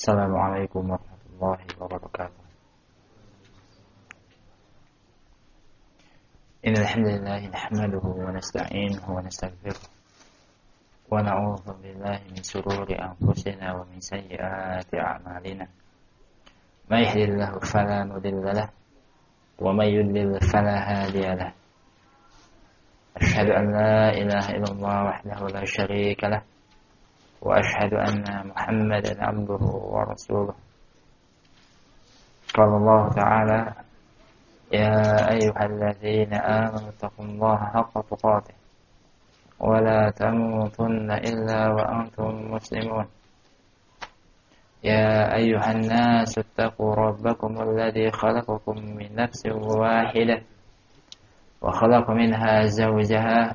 السلام عليكم ورحمة الله وبركاته. إن الحمد لله نحمده ونستعينه ونستغفره ونعوذ بالله من شرور أنفسنا ومن سيئات أعمالنا. ما يهدي الله فلا مضل له ومن يضلل فلا هادي له. أشهد أن لا إله إلا الله وحده لا شريك له وأشهد أن محمدا عبده ورسوله. قال الله تعالى يا أيها الذين آمنوا اتقوا الله حق تقاته ولا تموتن إلا وأنتم مسلمون. يا أيها الناس اتقوا ربكم الذي خلقكم من نفس واحدة وخلق منها زوجها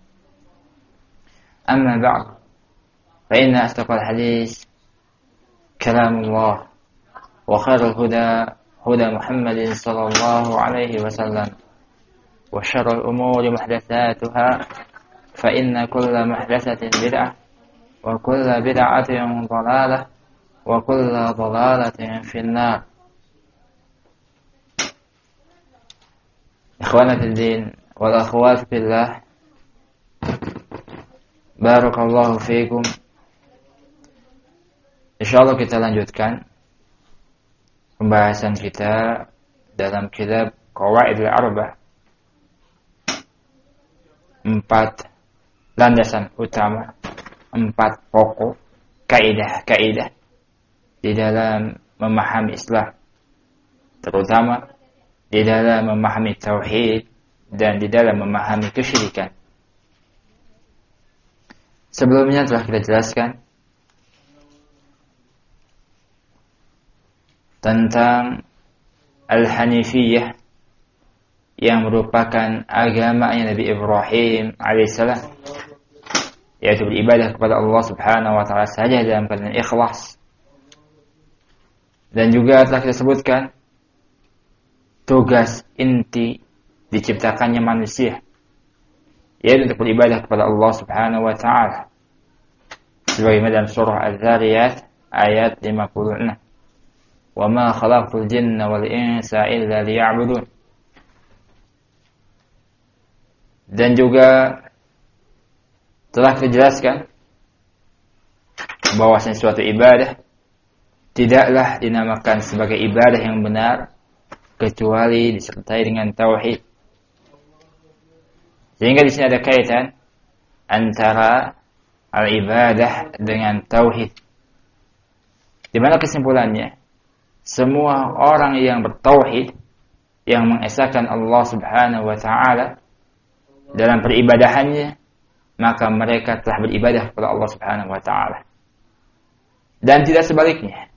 أما بعد فإن أصدق الحديث كلام الله وخير الهدى هدى محمد صلى الله عليه وسلم وشر الأمور محدثاتها فإن كل محدثة بدعة وكل بدعة ضلالة وكل ضلالة في النار. إخوانا في الدين والأخوات في الله Barakallahu fiikum. Insyaallah kita lanjutkan pembahasan kita dalam kitab Qawaidul Arba'ah. Empat landasan utama, empat pokok kaidah-kaidah di dalam memahami Islam. Terutama di dalam memahami tauhid dan di dalam memahami kesyirikan. Sebelumnya telah kita jelaskan tentang Al-Hanifiyah yang merupakan agama Nabi Ibrahim alaihissalam yaitu beribadah kepada Allah Subhanahu wa taala saja dalam keadaan ikhlas. Dan juga telah kita sebutkan tugas inti diciptakannya manusia yaitu untuk beribadah kepada Allah Subhanahu wa taala. Sebagaimana dalam surah Az-Zariyat ayat 56. Wa ma khalaqtul jinna wal insa illa liya'budun. Dan juga telah dijelaskan bahwasanya suatu ibadah tidaklah dinamakan sebagai ibadah yang benar kecuali disertai dengan tauhid. Sehingga di sini ada kaitan antara al-ibadah dengan tauhid. Di mana kesimpulannya? Semua orang yang bertauhid yang mengesahkan Allah Subhanahu wa taala dalam peribadahannya maka mereka telah beribadah kepada Allah Subhanahu wa taala. Dan tidak sebaliknya.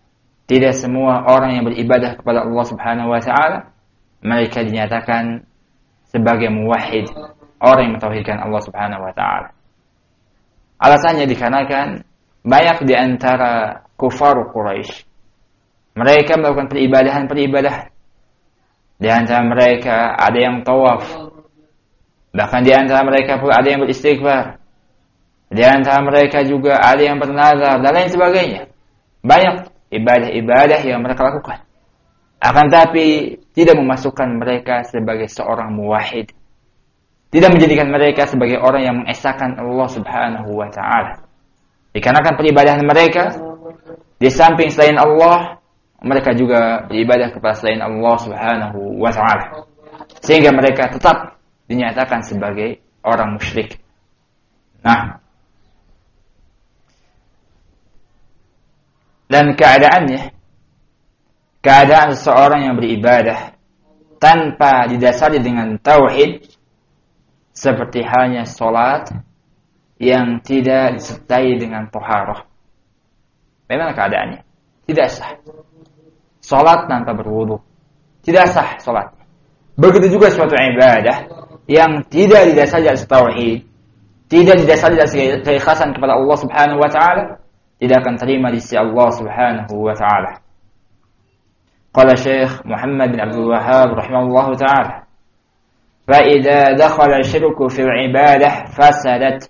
Tidak semua orang yang beribadah kepada Allah Subhanahu wa taala mereka dinyatakan sebagai muwahhid, orang yang mentauhidkan Allah Subhanahu wa taala. Alasannya dikarenakan banyak di antara kufar Quraisy mereka melakukan peribadahan-peribadahan. Di antara mereka ada yang tawaf. Bahkan di antara mereka pun ada yang beristighfar. Di antara mereka juga ada yang bernazar dan lain sebagainya. Banyak ibadah-ibadah yang mereka lakukan. Akan tapi tidak memasukkan mereka sebagai seorang muwahhid. Tidak menjadikan mereka sebagai orang yang mengesahkan Allah Subhanahu wa taala. Dikarenakan peribadahan mereka di samping selain Allah, mereka juga beribadah kepada selain Allah Subhanahu wa taala. Sehingga mereka tetap dinyatakan sebagai orang musyrik. Nah, dan keadaannya keadaan seseorang yang beribadah tanpa didasari dengan tauhid seperti halnya solat yang tidak disertai dengan toharoh. Bagaimana keadaannya? tidak sah. Salat tanpa berwudu tidak sah salatnya. Begitu juga suatu ibadah yang tidak didasari atas tauhid, tidak didasari atas keikhlasan kepada Allah Subhanahu wa taala, tidak akan terima di sisi Allah Subhanahu wa taala. Qala Syekh Muhammad bin Abdul Wahhab rahimahullah taala, "Fa dakhala syirku fil ibadah fasadat."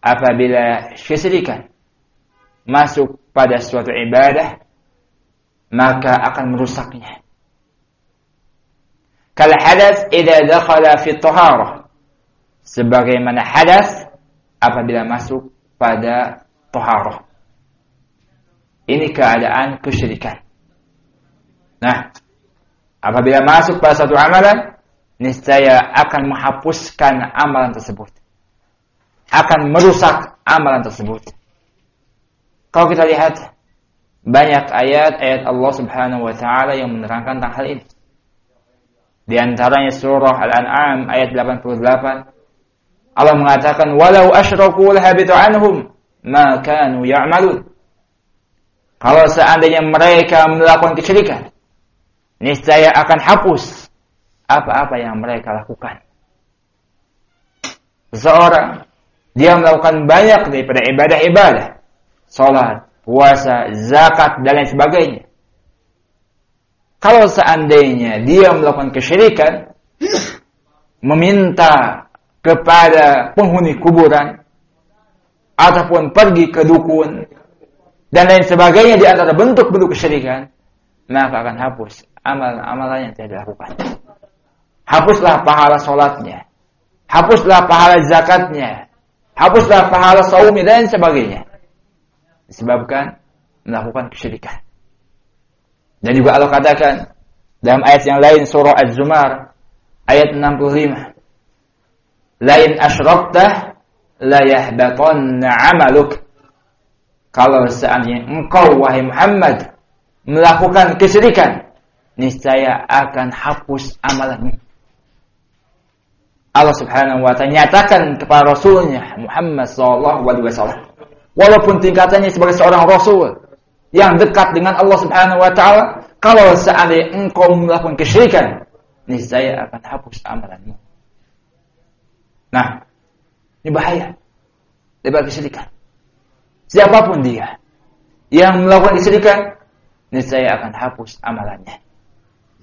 Apabila kesyirikan masuk pada suatu ibadah, maka akan merusaknya. Kal hadas idza dakhala fi taharah. Sebagaimana hadas apabila masuk pada taharah. Ini keadaan kesyirikan. Nah, apabila masuk pada satu amalan, niscaya akan menghapuskan amalan tersebut akan merusak amalan tersebut. Kalau kita lihat banyak ayat-ayat Allah Subhanahu wa taala yang menerangkan tentang hal ini. Di antaranya surah Al-An'am ayat 88 Allah mengatakan walau asyraku lahabitu anhum ma kanu ya'malun. Kalau seandainya mereka melakukan kesyirikan, niscaya akan hapus apa-apa yang mereka lakukan. Seseorang dia melakukan banyak daripada ibadah-ibadah. Salat, puasa, zakat, dan lain sebagainya. Kalau seandainya dia melakukan kesyirikan, meminta kepada penghuni kuburan, ataupun pergi ke dukun, dan lain sebagainya di antara bentuk-bentuk kesyirikan, maka akan hapus amalan-amalan yang tidak dilakukan. Hapuslah pahala solatnya. Hapuslah pahala zakatnya hapuslah pahala saumi dan sebagainya. Disebabkan melakukan kesyirikan. Dan juga Allah katakan dalam ayat yang lain surah Az-Zumar ayat 65. Lain asyrakta la yahbatanna 'amaluk. Kalau seandainya engkau wahai Muhammad melakukan kesyirikan, niscaya akan hapus amalanmu. Allah Subhanahu wa taala nyatakan kepada rasulnya Muhammad sallallahu alaihi wasallam. Walaupun tingkatannya sebagai seorang rasul yang dekat dengan Allah Subhanahu wa taala kalau seandainya engkau melakukan kesyirikan niscaya akan hapus amalanmu. Nah ini bahaya. Daripada kesyirikan. Siapa pun dia yang melakukan kesyirikan niscaya akan hapus amalannya.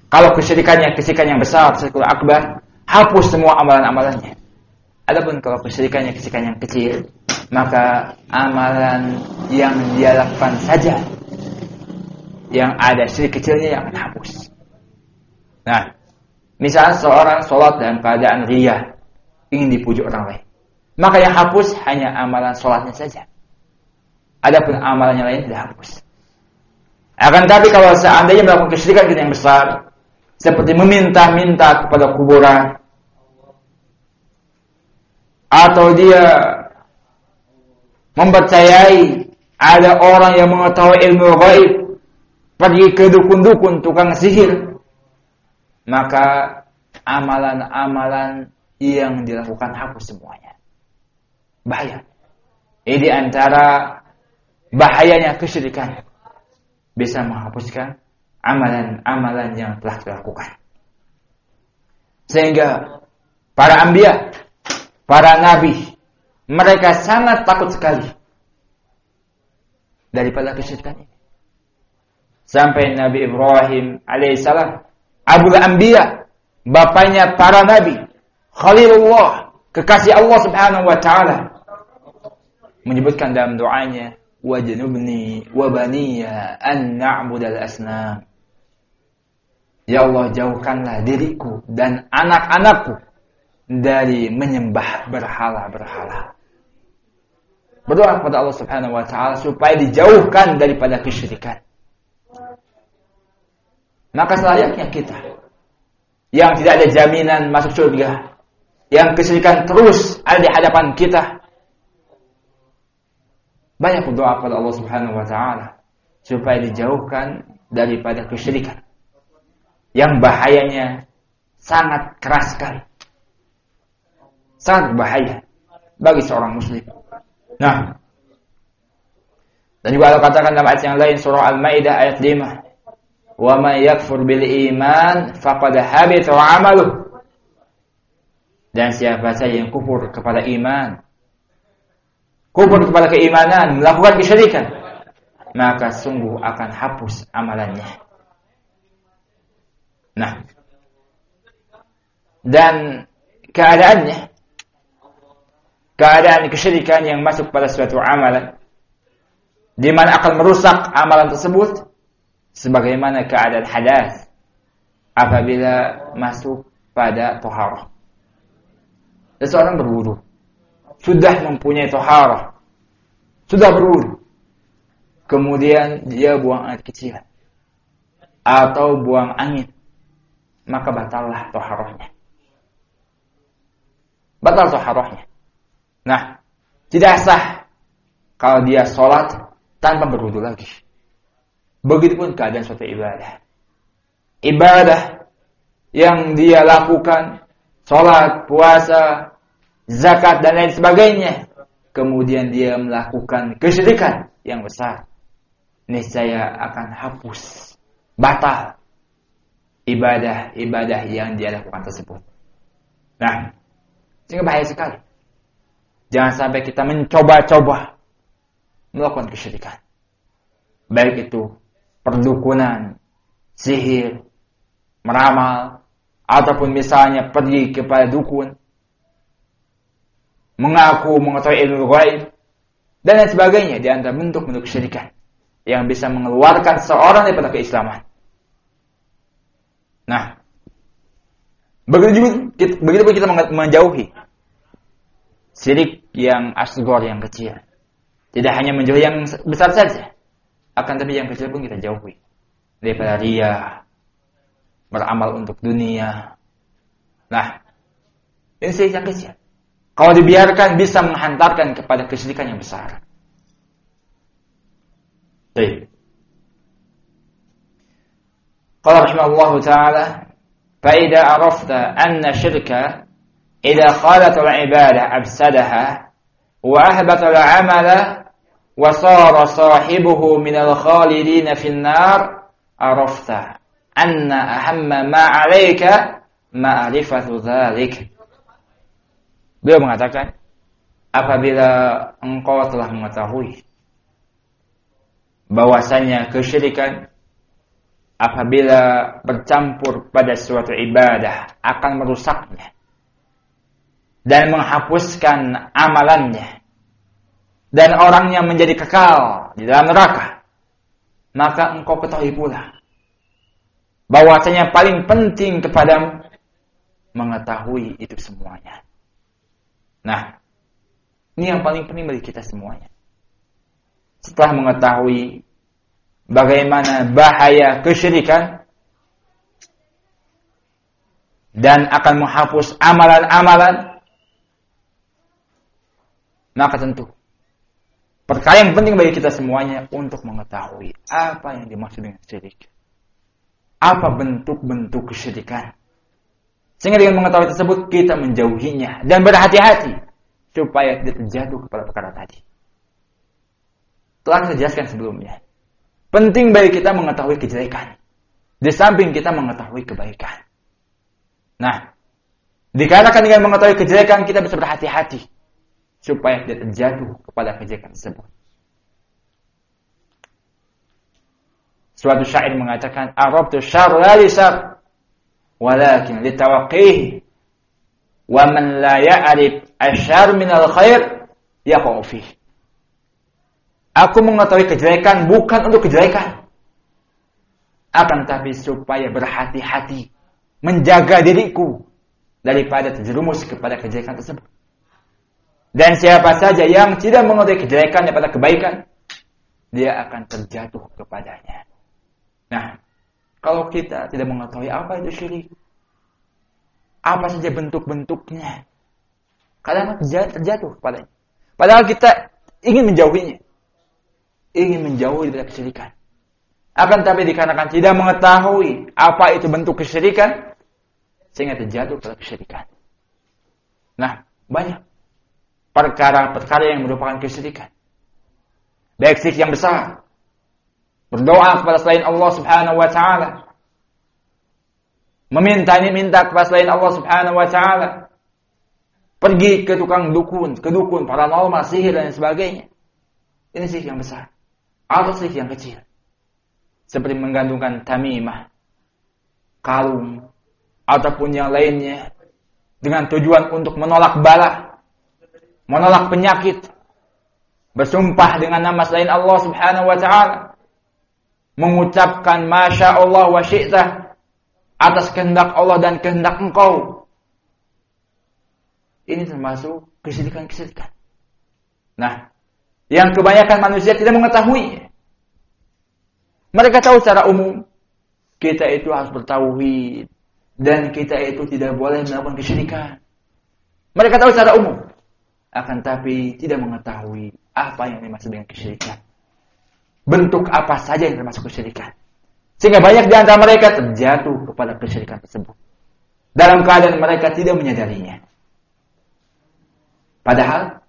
Kalau kesyirikannya kesyirikan yang besar sesuatu akbar hapus semua amalan-amalannya. Adapun kalau kesyirikannya kesyirikan yang kecil, maka amalan yang dia lakukan saja yang ada syirik kecilnya yang akan hapus. Nah, misal seorang sholat dalam keadaan ria, ingin dipuji orang lain. Maka yang hapus hanya amalan sholatnya saja. Adapun amalannya lain tidak hapus. Akan tapi kalau seandainya melakukan kesyirikan yang besar, seperti meminta-minta kepada kuburan. Atau dia mempercayai ada orang yang mengetahui ilmu gaib pergi ke dukun-dukun tukang sihir maka amalan-amalan yang dilakukan hapus semuanya. Bahaya. Ini antara bahayanya kesyirikan. Bisa menghapuskan amalan-amalan yang telah dilakukan. Sehingga para ambia, para nabi, mereka sangat takut sekali daripada kesyirikan ini. Sampai Nabi Ibrahim alaihissalam, Abu Anbiya, bapaknya para nabi, Khalilullah, kekasih Allah Subhanahu wa taala, menyebutkan dalam doanya, wajnubni wa baniya an na'budal asnam. Ya Allah jauhkanlah diriku dan anak-anakku dari menyembah berhala-berhala. Berdoa kepada Allah Subhanahu wa taala supaya dijauhkan daripada kesyirikan. Maka selayaknya kita yang tidak ada jaminan masuk surga, yang kesyirikan terus ada di hadapan kita. Banyak berdoa kepada Allah Subhanahu wa taala supaya dijauhkan daripada kesyirikan yang bahayanya sangat keras sekali. Sangat bahaya bagi seorang muslim. Nah, Dan juga Allah katakan dalam ayat yang lain surah Al-Maidah ayat 5. Wa may yakfur bil iman faqad habita 'amaluh. Dan siapa saja yang kufur kepada iman, kufur kepada keimanan, melakukan kesyirikan, maka sungguh akan hapus amalannya. Nah, dan keadaannya, keadaan kesyirikan yang masuk pada suatu amalan, di mana akan merusak amalan tersebut, sebagaimana keadaan hadas apabila masuk pada toharah. Seseorang berwudu. Sudah mempunyai toharah. Sudah berwudu. Kemudian dia buang air kecil. Atau buang angin. Maka batallah toharahnya. Batal toharahnya. Nah, tidak sah kalau dia sholat tanpa berwudu lagi. Begitupun keadaan suatu ibadah. Ibadah yang dia lakukan sholat, puasa, zakat dan lain sebagainya. Kemudian dia melakukan kesyirikan yang besar. Niscaya akan hapus, batal ibadah-ibadah yang dia lakukan tersebut. Nah, sehingga bahaya sekali. Jangan sampai kita mencoba-coba melakukan kesyirikan. Baik itu perdukunan, sihir, meramal, ataupun misalnya pergi kepada dukun, mengaku mengetahui ilmu gaib, dan lain sebagainya di antara bentuk-bentuk kesyirikan yang bisa mengeluarkan seorang daripada keislaman. Nah, begitu juga begitu pun kita menjauhi syirik yang asgor yang kecil. Tidak hanya menjauhi yang besar saja, akan tapi yang kecil pun kita jauhi daripada ria, beramal untuk dunia. Nah, ini yang kecil. Kalau dibiarkan bisa menghantarkan kepada kesyirikan yang besar. Baik. قال رحمه الله تعالى فإذا عرفت أن الشرك إذا خالت العبادة أفسدها وأهبط العمل وصار صاحبه من الخالدين في النار عرفت أن أهم ما عليك معرفة ذلك. Beliau mengatakan, apabila engkau telah mengetahui bahwasanya كشركا apabila bercampur pada suatu ibadah akan merusaknya dan menghapuskan amalannya dan orangnya menjadi kekal di dalam neraka maka engkau ketahui pula bahwasanya paling penting kepadamu mengetahui itu semuanya. Nah, ini yang paling penting bagi kita semuanya. Setelah mengetahui bagaimana bahaya kesyirikan dan akan menghapus amalan-amalan, maka tentu perkara yang penting bagi kita semuanya untuk mengetahui apa yang dimaksud dengan syirik apa bentuk-bentuk kesyirikan. Sehingga dengan mengetahui tersebut kita menjauhinya dan berhati-hati supaya tidak terjatuh kepada perkara tadi. Telah saya jelaskan sebelumnya. Penting bagi kita mengetahui kejelekan. Di samping kita mengetahui kebaikan. Nah, dikarenakan dengan mengetahui kejelekan kita bisa berhati-hati supaya tidak terjatuh kepada kejelekan tersebut. Suatu syair mengatakan, Arabtu syar la li syar, walakin li wa man la ya'rif asyar min al-khair, yaqa'u fih. Aku mengetahui kejelekan bukan untuk kejelekan. Akan tapi supaya berhati-hati menjaga diriku daripada terjerumus kepada kejelekan tersebut. Dan siapa saja yang tidak mengetahui kejelekan daripada kebaikan, dia akan terjatuh kepadanya. Nah, kalau kita tidak mengetahui apa itu syirik, apa saja bentuk-bentuknya, kadang terjatuh padanya. Padahal kita ingin menjauhinya, ingin menjauhi dari kesyirikan. Akan tapi dikarenakan tidak mengetahui apa itu bentuk kesyirikan, sehingga terjatuh pada kesyirikan. Nah, banyak perkara-perkara yang merupakan kesyirikan. baik syirik yang besar. Berdoa kepada selain Allah Subhanahu wa taala. Meminta ini minta kepada selain Allah Subhanahu wa taala. Pergi ke tukang dukun, ke dukun paranormal, sihir dan sebagainya. Ini syirik yang besar. Atau syirik yang kecil. Seperti menggantungkan tamimah, kalung, ataupun yang lainnya dengan tujuan untuk menolak bala, menolak penyakit, bersumpah dengan nama selain Allah Subhanahu wa taala, mengucapkan masya Allah wa syi'ta atas kehendak Allah dan kehendak engkau. Ini termasuk kesyirikan-kesyirikan. Nah, yang kebanyakan manusia tidak mengetahui. Mereka tahu secara umum kita itu harus bertauhid, dan kita itu tidak boleh melakukan kesyirikan. Mereka tahu secara umum, akan tapi tidak mengetahui apa yang dimaksud dengan kesyirikan. Bentuk apa saja yang termasuk kesyirikan. Sehingga banyak di antara mereka terjatuh kepada kesyirikan tersebut. Dalam keadaan mereka tidak menyadarinya. Padahal,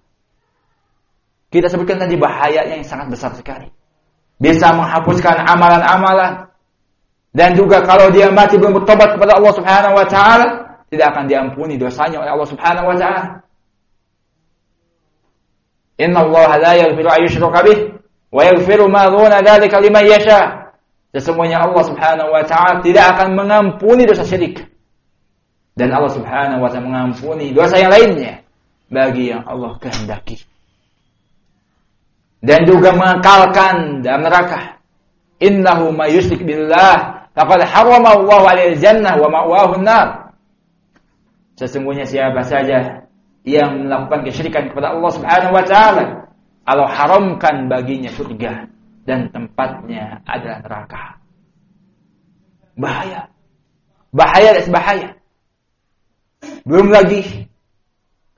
kita sebutkan tadi bahayanya yang sangat besar sekali. Bisa menghapuskan amalan-amalan dan juga kalau dia mati belum bertobat kepada Allah Subhanahu wa taala, tidak akan diampuni dosanya oleh Allah Subhanahu wa taala. Inna Allah la yaghfiru an bih wa yaghfiru ma duna dzalika yasha. Sesungguhnya Allah Subhanahu wa taala tidak akan mengampuni dosa syirik. Dan Allah Subhanahu wa taala mengampuni dosa yang lainnya bagi yang Allah kehendaki. Dan juga mengekalkan dalam neraka. Innahu may yusyrik billah Laqad harrama Allah 'alal jannah wa ma'wahu nar. Sesungguhnya siapa saja yang melakukan kesyirikan kepada Allah Subhanahu wa taala, Allah haramkan baginya surga dan tempatnya adalah neraka. Bahaya. Bahaya dan bahaya. Belum lagi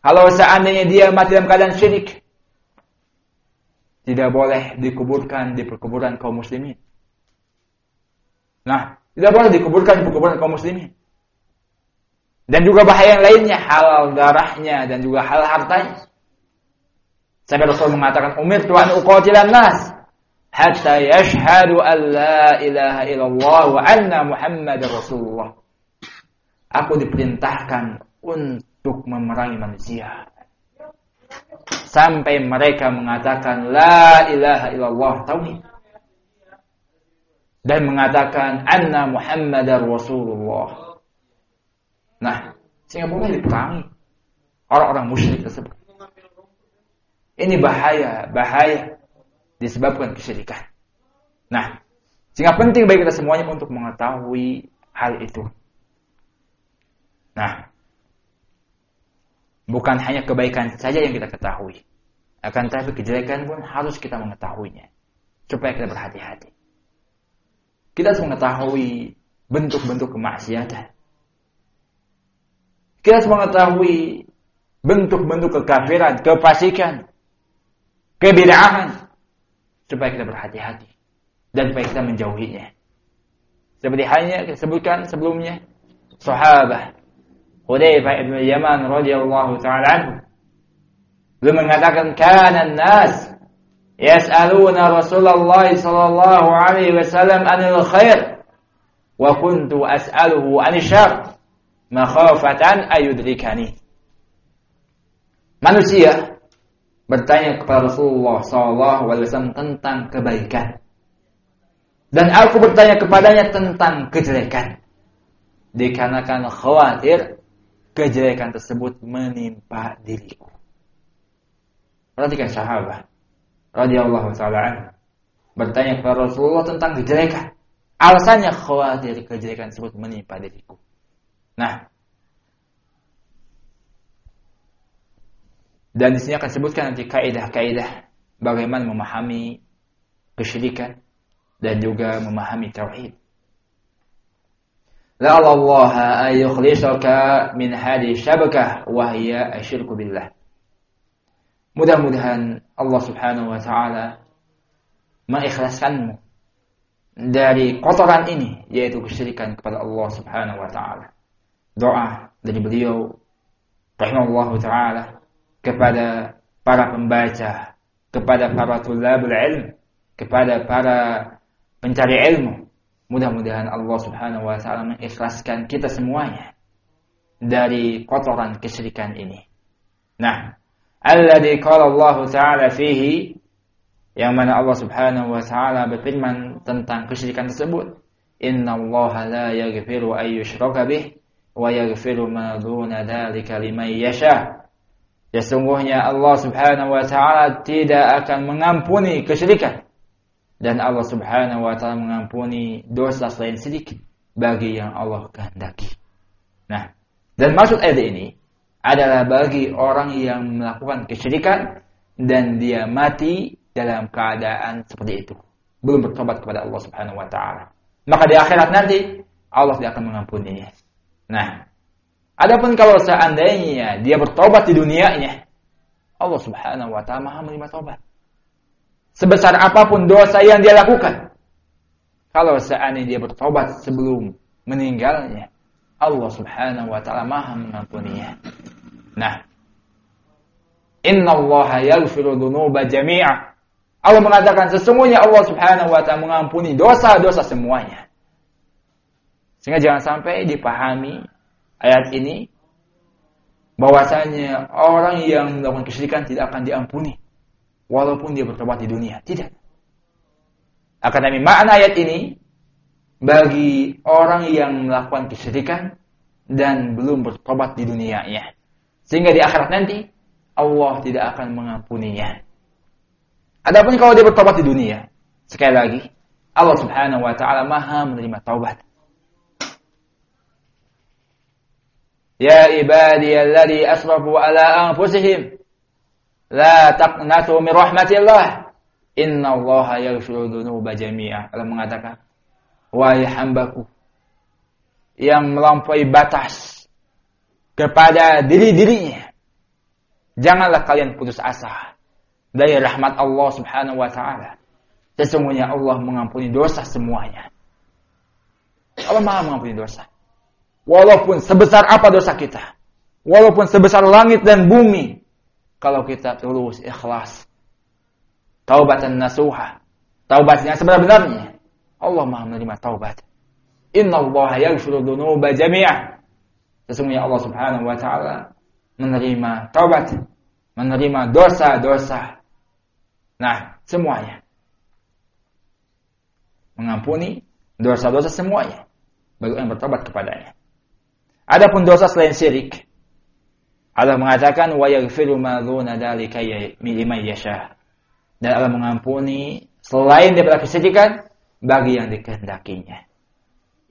kalau seandainya dia mati dalam keadaan syirik, tidak boleh dikuburkan di perkuburan kaum muslimin. Nah, tidak boleh dikuburkan di kuburan kaum muslimin. Dan juga bahaya yang lainnya, halal darahnya dan juga halal hartanya. Sampai Rasul mengatakan, Umir Tuhan uqatilan nas hatta yashhadu an la ilaha illallah wa anna Muhammad Rasulullah. Aku diperintahkan untuk memerangi manusia. Sampai mereka mengatakan la ilaha illallah tauhid dan mengatakan anna Muhammadar Rasulullah. Nah, sehingga boleh diperangi orang-orang musyrik tersebut. Ini bahaya, bahaya disebabkan kesyirikan. Nah, sehingga penting bagi kita semuanya untuk mengetahui hal itu. Nah, bukan hanya kebaikan saja yang kita ketahui. Akan tetapi kejelekan pun harus kita mengetahuinya. Supaya kita berhati-hati. Kita harus mengetahui bentuk-bentuk kemaksiatan. Kita harus mengetahui bentuk-bentuk kekafiran, kefasikan, kebid'ahan supaya kita berhati-hati dan supaya kita menjauhinya. Seperti halnya kita sebutkan sebelumnya sahabat Hudzaifah bin Yaman radhiyallahu taala anhu beliau mengatakan kana nas yas'aluna Rasulullah sallallahu alaihi wasallam anil khair wa kuntu as'aluhu anil syarr makhafatan ayudrikani. Manusia bertanya kepada Rasulullah wasallam tentang kebaikan. Dan aku bertanya kepadanya tentang kejelekan. Dikarenakan khawatir kejelekan tersebut menimpa diriku. Perhatikan sahabat radhiyallahu taala bertanya kepada Rasulullah tentang kejelekan. Alasannya khawatir kejelekan tersebut menimpa diriku. Nah, dan di sini akan sebutkan nanti kaidah-kaidah bagaimana memahami kesyirikan dan juga memahami tauhid. La Allah ay min hadi syabakah wa hiya asyirku billah. Mudah-mudahan Allah Subhanahu wa taala mengikhlaskanmu dari kotoran ini yaitu kesyirikan kepada Allah Subhanahu wa taala. Doa dari beliau rahimahullahu taala kepada para pembaca kepada para tulabul ilm, kepada para pencari ilmu. Mudah-mudahan Allah Subhanahu wa taala mengikhlaskan kita semuanya dari kotoran kesyirikan ini. Nah, alladzi qala Allah taala fihi yang mana Allah Subhanahu wa taala berfirman tentang kesyirikan tersebut inna Allah la yaghfiru ay yushraka bih wa yaghfiru ma duna dzalika liman yasha sesungguhnya Allah Subhanahu wa taala tidak akan mengampuni kesyirikan dan Allah Subhanahu wa taala mengampuni dosa selain sedikit bagi yang Allah kehendaki nah dan maksud ayat ini adalah bagi orang yang melakukan kesyirikan dan dia mati dalam keadaan seperti itu. Belum bertobat kepada Allah Subhanahu wa taala. Maka di akhirat nanti Allah tidak akan mengampuninya. Nah, adapun kalau seandainya dia bertobat di dunianya, Allah Subhanahu wa taala Maha menerima tobat. Sebesar apa pun dosa yang dia lakukan. Kalau seandainya dia bertobat sebelum meninggalnya, Allah Subhanahu wa taala Maha mengampuninya. Nah, Inna Allah yaghfiru dhunuba jami'a Allah mengatakan sesungguhnya Allah Subhanahu wa taala mengampuni dosa-dosa semuanya. Sehingga jangan sampai dipahami ayat ini bahwasanya orang yang melakukan kesyirikan tidak akan diampuni walaupun dia bertobat di dunia. Tidak. Akan tapi makna ayat ini bagi orang yang melakukan kesyirikan dan belum bertobat di dunianya. Sehingga di akhirat nanti Allah tidak akan mengampuninya. Adapun kalau dia bertobat di dunia, sekali lagi, Allah Subhanahu wa taala Maha menerima taubat. Ya ibadiyalladzi asrafu ala anfusihim la taqnatu min rahmatillah. Innallaha yaghfiru dzunuba jami'a. Allah mengatakan, wahai hambaku yang melampaui batas kepada diri-dirinya, janganlah kalian putus asa dari rahmat Allah Subhanahu wa taala. Sesungguhnya Allah mengampuni dosa semuanya. Allah Maha mengampuni dosa. Walaupun sebesar apa dosa kita, walaupun sebesar langit dan bumi, kalau kita tulus ikhlas, taubatan nasuha, taubat yang sebenar-benarnya, Allah Maha menerima taubat. Inna Allah yaghfiru dzunuba jami'ah. Sesungguhnya Allah Subhanahu wa taala menerima taubat, menerima dosa-dosa Nah, semuanya. Mengampuni dosa-dosa semuanya. Bagi yang bertobat kepadanya. Adapun dosa selain syirik, Allah mengatakan wa yaghfiru ma dzuna dzalika liman yasha. Dan Allah mengampuni selain daripada kesyirikan bagi yang dikehendakinya.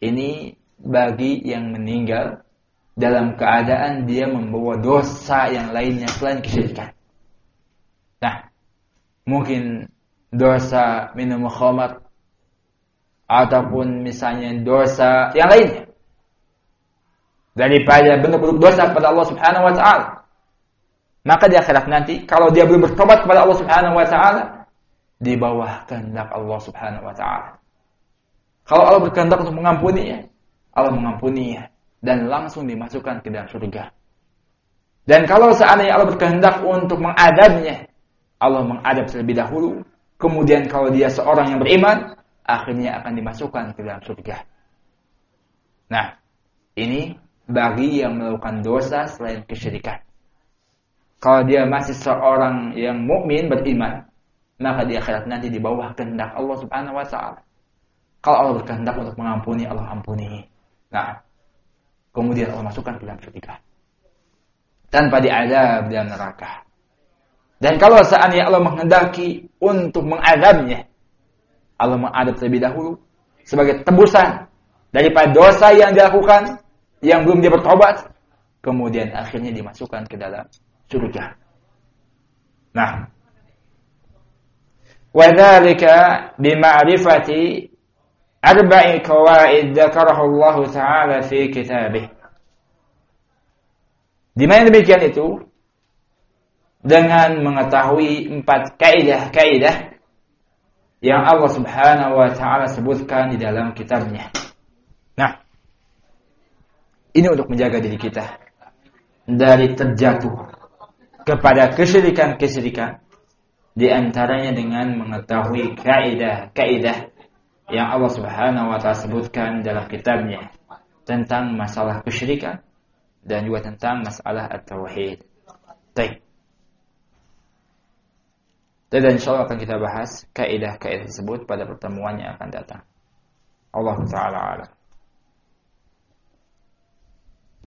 Ini bagi yang meninggal dalam keadaan dia membawa dosa yang lainnya selain kesyirikan. Nah, mungkin dosa minum khamar ataupun misalnya dosa yang lainnya daripada bentuk-bentuk dosa kepada Allah Subhanahu wa taala. Maka di akhirat nanti kalau dia belum bertobat kepada Allah Subhanahu wa taala di bawah kehendak Allah Subhanahu wa taala. Kalau Allah berkehendak untuk mengampuninya, Allah mengampuninya dan langsung dimasukkan ke dalam surga. Dan kalau seandainya Allah berkehendak untuk mengadabnya, Allah mengadab terlebih dahulu, kemudian kalau dia seorang yang beriman, akhirnya akan dimasukkan ke dalam surga. Nah, ini bagi yang melakukan dosa selain kesyirikan. Kalau dia masih seorang yang mukmin beriman, maka di akhirat nanti di bawah kehendak Allah Subhanahu wa taala. Kalau Allah berkehendak untuk mengampuni, Allah ampuni. Nah, kemudian Allah masukkan ke dalam surga. Tanpa diadab dalam neraka. Dan kalau seandainya Allah menghendaki untuk mengadabnya, Allah mengadab terlebih dahulu sebagai tebusan daripada dosa yang dilakukan yang belum dia bertobat, kemudian akhirnya dimasukkan ke dalam surga. Nah, وذلك بمعرفة أربع قواعد ذكره الله تعالى في كتابه. Di mana demikian itu? dengan mengetahui empat kaidah-kaidah yang Allah Subhanahu wa taala sebutkan di dalam kitabnya. Nah, ini untuk menjaga diri kita dari terjatuh kepada kesyirikan-kesyirikan Di antaranya dengan mengetahui kaidah-kaidah yang Allah Subhanahu wa taala sebutkan dalam kitabnya tentang masalah kesyirikan dan juga tentang masalah at-tauhid. Baik. Dan insya Allah akan kita bahas kaidah-kaidah tersebut pada pertemuan yang akan datang. Allah Ta'ala alam.